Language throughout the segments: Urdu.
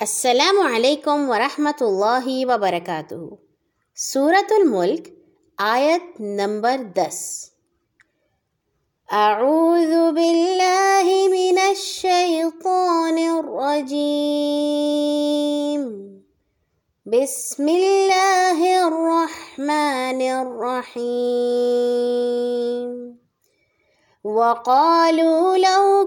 السلام علیکم ورحمۃ اللہ وبرکاتہ۔ سورة الملک، آیت نمبر دس۔ اعوذ باللہ من الشیطان الرجیم۔ بسم اللہ الرحمن الرحیم۔ وقالوا لو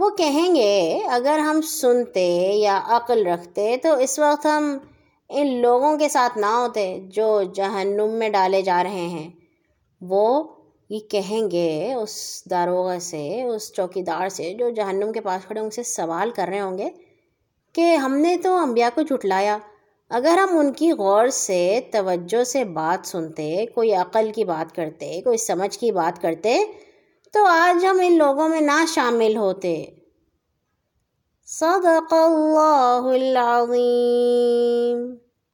وہ کہیں گے، اگر ہم سنتے یا عقل رکھتے تو اس وقت ہم ان لوگوں کے ساتھ نہ ہوتے جو جہنم میں ڈالے جا رہے ہیں۔ وہ یہ کہیں گے اس داروغہ سے، اس چوکی دار سے جو جہنم کے پاس کھڑے ان سے سوال کر رہے ہوں گے کہ ہم نے تو انبیاء کو جھٹلایا۔ اگر ہم ان کی غور سے، توجہ سے بات سنتے، کوئی عقل کی بات کرتے، کوئی سمجھ کی بات کرتے تو آج ہم ان لوگوں میں نہ شامل ہوتے۔ صدق اللہ العظیم۔